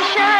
Russia.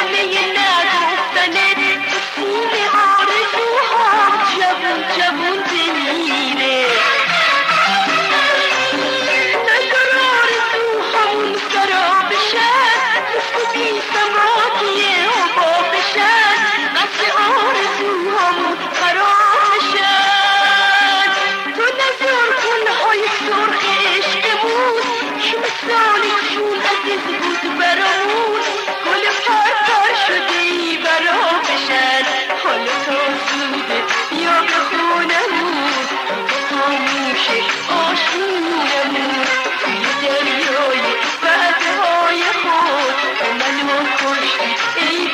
Sunday. Hey.